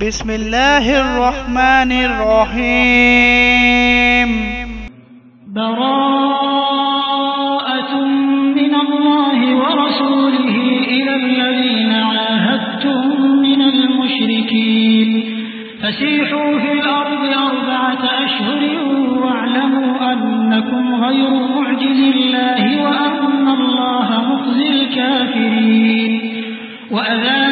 بسم الله الرحمن الرحيم براءة من الله ورسوله إلى الذين عاهدتم من المشركين. فسيحوا في الأرض أربعة أشهر واعلموا أنكم غير معجز الله وأن الله مخزي الكافرين. وأذان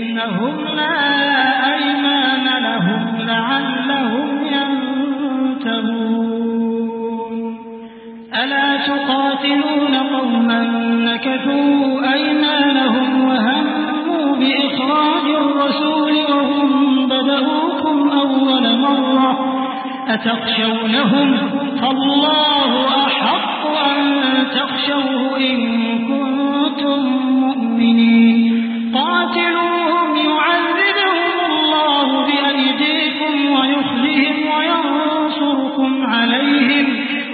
إنهم لا أيمان لهم لعلهم ينتهون. ألا تقاتلون قوما نكثوا أيمانهم وهموا بإخراج الرسول وهم بدأوكم أول مرة أتخشونهم؟ فالله أحق أن تخشوه إن كنتم مؤمنين.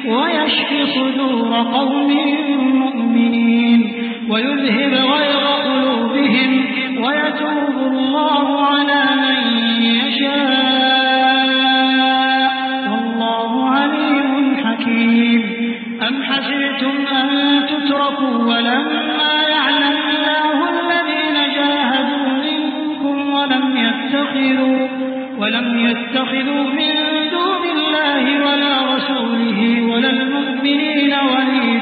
ويشف صدور قوم مؤمنين ويذهب غير قلوبهم ويتوب الله على من يشاء. والله عليم حكيم. أم حسبتم أن تتركوا ولما يعلم الله الذين جاهدوا منكم ولم يتخذوا ولم يتخذوا من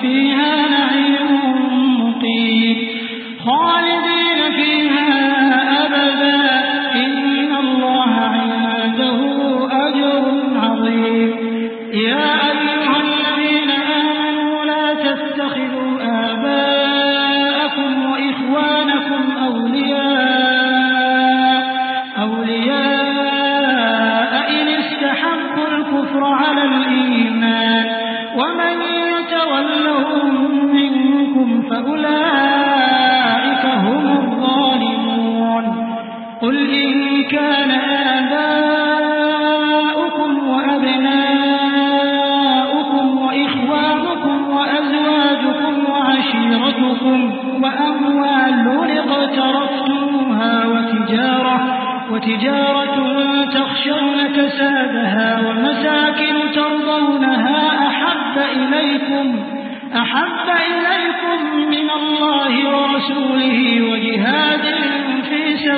فيها كان آباؤكم وأبناؤكم وإخوانكم وأزواجكم وعشيرتكم وأموال اقترفتموها وتجارة وتجارة تخشون كسادها ومساكن ترضونها أحب إليكم أحب إليكم من الله ورسوله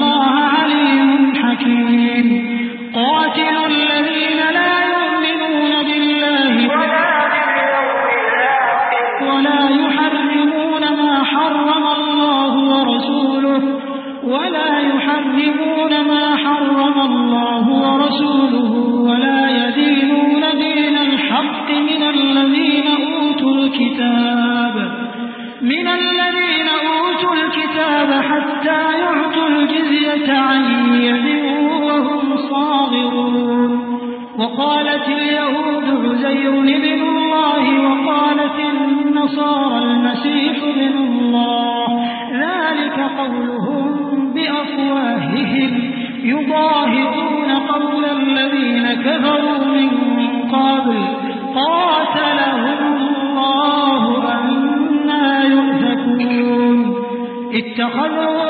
الله عليم حكيم. قاتلوا الذين لا يؤمنون بالله ولا يحرمون ما حرم الله ورسوله ولا يحرمون ما حرم الله ورسوله ولا يدينون دين الحق من الذين أوتوا الكتاب. من الذين أوتوا الكتاب حتى الظاهرون قبل الذين كفروا من قبل قاتلهم الله أنا يؤفكون. اتخذوا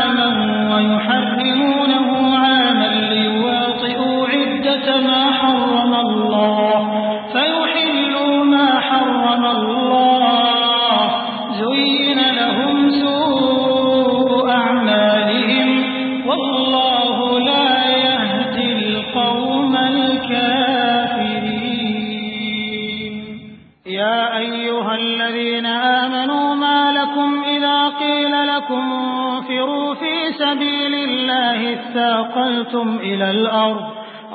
عاما ويحرمونه عاما ليواطئوا عدة ما حرم الله.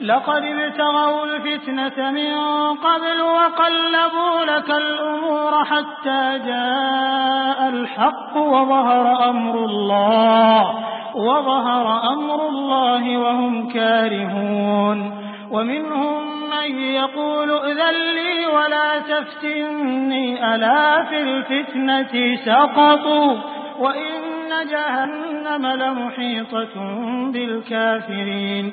لقد ابتغوا الفتنة من قبل وقلبوا لك الأمور حتى جاء الحق وظهر أمر الله وظهر أمر الله وهم كارهون. ومنهم من يقول ائذن لي ولا تفتني ألا في الفتنة سقطوا وإن جهنم لمحيطة بالكافرين.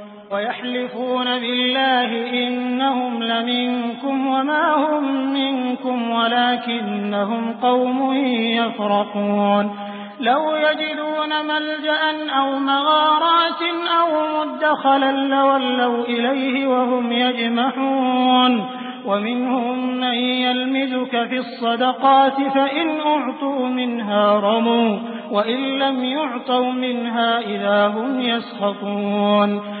ويحلفون بالله إنهم لمنكم وما هم منكم ولكنهم قوم يفرقون. لو يجدون ملجأ أو مغارات أو مدخلا لولوا إليه وهم يجمحون. ومنهم من يلمزك في الصدقات فإن أعطوا منها رموا وإن لم يعطوا منها إذا هم يسخطون.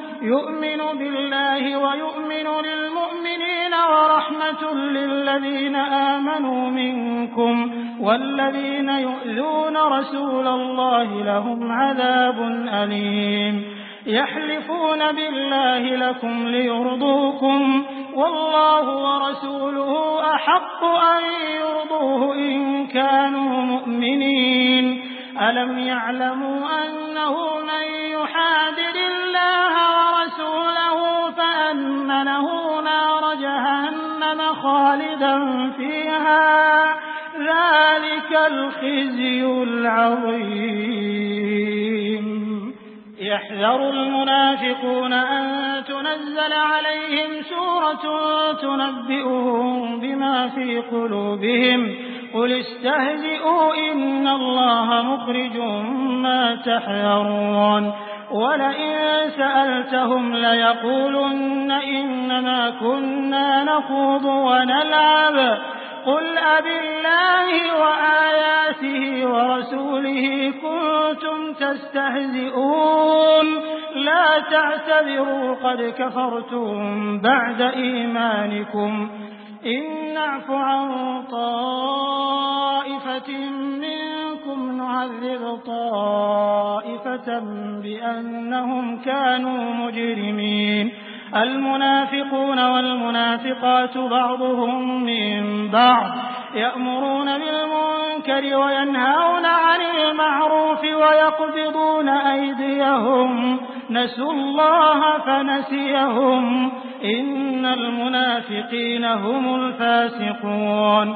يؤمن بالله ويؤمن للمؤمنين ورحمة للذين آمنوا منكم والذين يؤذون رسول الله لهم عذاب أليم. يحلفون بالله لكم ليرضوكم والله ورسوله أحق أن يرضوه إن كانوا مؤمنين. ألم يعلموا أنه من يحادر الله ورسوله فأن له نار جهنم خالدا فيها ذلك الخزي العظيم يحذر المنافقون أن تنزل عليهم سورة تنبئهم بما في قلوبهم قل استهزئوا إن الله مخرج ما تحذرون ولئن سألتهم ليقولن إنما كنا نخوض ونلعب. قل أبالله وآياته ورسوله كنتم تستهزئون. لا تعتذروا قد كفرتم بعد إيمانكم. إن نعف عن طائفة منكم نعذب طائفة بأنهم كانوا مجرمين. المنافقون والمنافقات بعضهم من بعض يأمرون بالمنكر وينهون عن المعروف ويقبضون أيديهم. نسوا الله فنسيهم. إن المنافقين هم الفاسقون.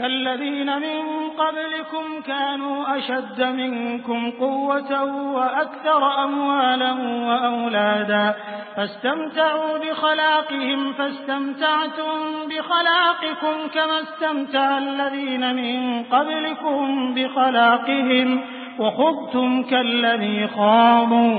كالذين من قبلكم كانوا أشد منكم قوة وأكثر أموالا وأولادا. فاستمتعوا بخلاقهم فاستمتعتم بخلاقكم كما استمتع الذين من قبلكم بخلاقهم. وخضتم كالذي خاضوا.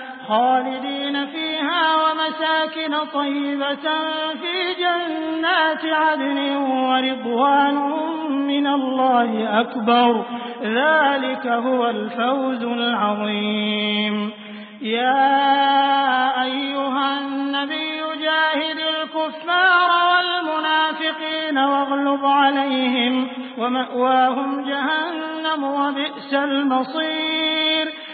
خالدين فيها ومساكن طيبة في جنات عدن ورضوان من الله أكبر. ذلك هو الفوز العظيم. يا أيها النبي جاهد الكفار والمنافقين واغلظ عليهم ومأواهم جهنم وبئس المصير.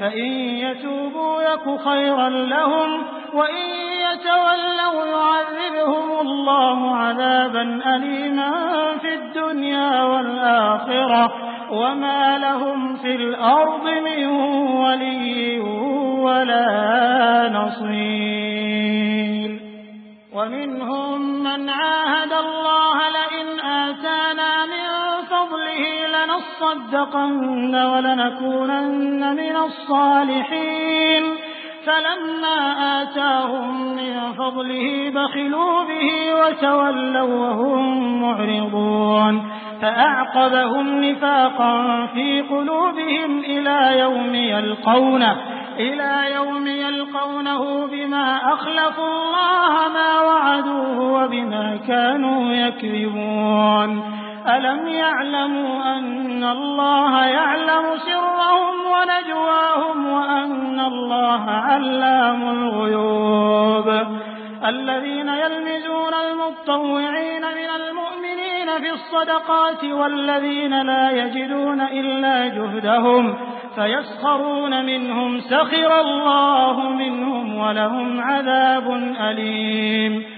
فإن يتوبوا يك خيرا لهم وإن يتولوا يعذبهم الله عذابا أليما في الدنيا والآخرة وما لهم في الأرض من ولي ولا نصير. ومنهم من عاهد لنصدقن ولنكونن من الصالحين. فلما آتاهم من فضله بخلوا به وتولوا وهم معرضون. فأعقبهم نفاقا في قلوبهم إلى يوم يلقونه إلى يوم يلقونه بما أخلفوا الله ما وعدوه وبما كانوا يكذبون. ألم يعلموا أن الله يعلم سرهم ونجواهم وأن الله علام الغيوب الذين يلمزون المطوعين من المؤمنين في الصدقات والذين لا يجدون إلا جهدهم فيسخرون منهم سخر الله منهم ولهم عذاب أليم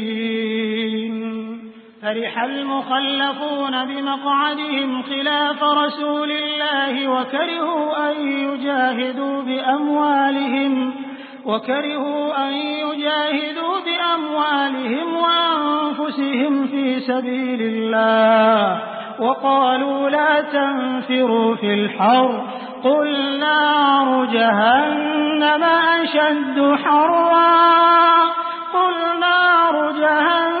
فرح المخلفون بمقعدهم خلاف رسول الله وكرهوا أن يجاهدوا بأموالهم وكرهوا أن يجاهدوا بأموالهم وأنفسهم في سبيل الله. وقالوا لا تنفروا في الحر قل نار جهنم أشد حرا قل نار جهنم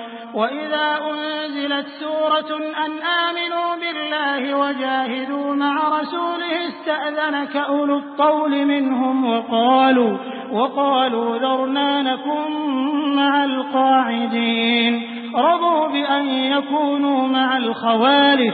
وإذا أنزلت سورة أن آمنوا بالله وجاهدوا مع رسوله استأذنك أولو الطول منهم وقالوا وقالوا ذرنا نكن مع القاعدين رضوا بأن يكونوا مع الخوالف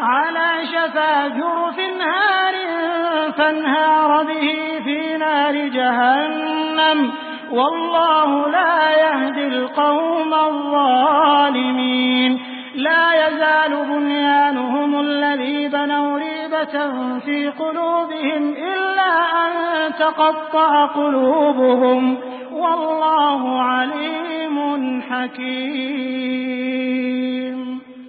على شفا جرف هار فانهار به في نار جهنم. والله لا يهدي القوم الظالمين. لا يزال بنيانهم الذي بنوا ريبة في قلوبهم إلا أن تقطع قلوبهم. والله عليم حكيم.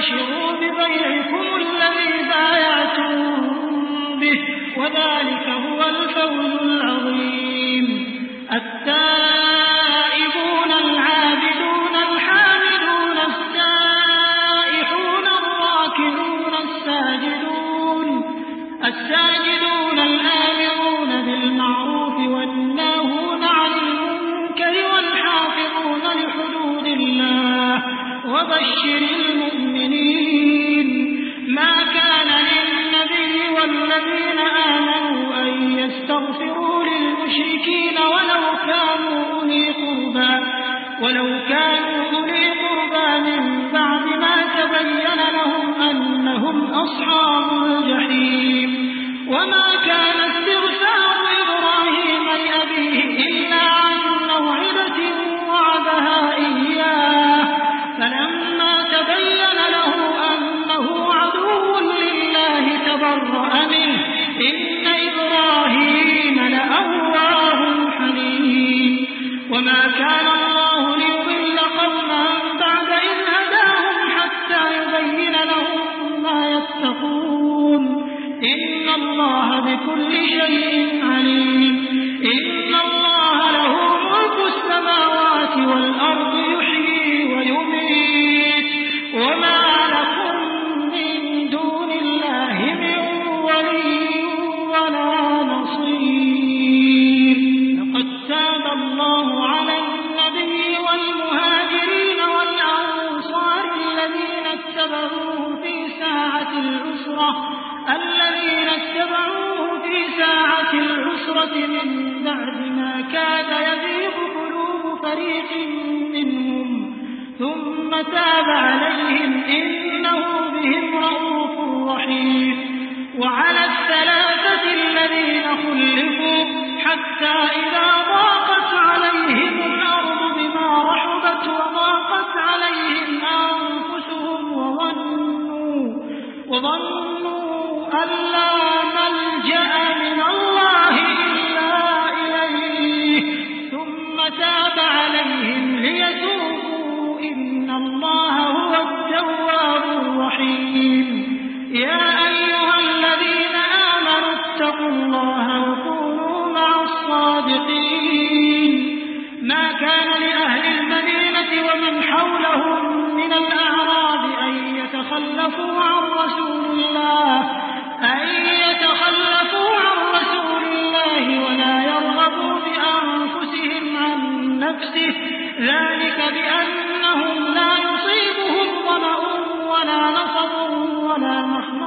فاستبشروا ببيعكم الذي بايعتم به. وذلك هو الفوز العظيم أولي قربى من بعد ما تبين لهم أنهم أصحاب الجحيم. وما كان استغفار إبراهيم لأبيه إلا عن موعدة وعدها إياه. فلما تبين له ثم تاب عليهم إنه بهم رؤوف رحيم. وعلى الثلاثة الذين خلفوا حتى إذا ضاقت عليهم الأرض بما رحبت وضاقت عليهم أنفسهم وظنوا وظنوا أن لا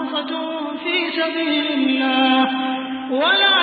مخمصة في سبيل الله. ولا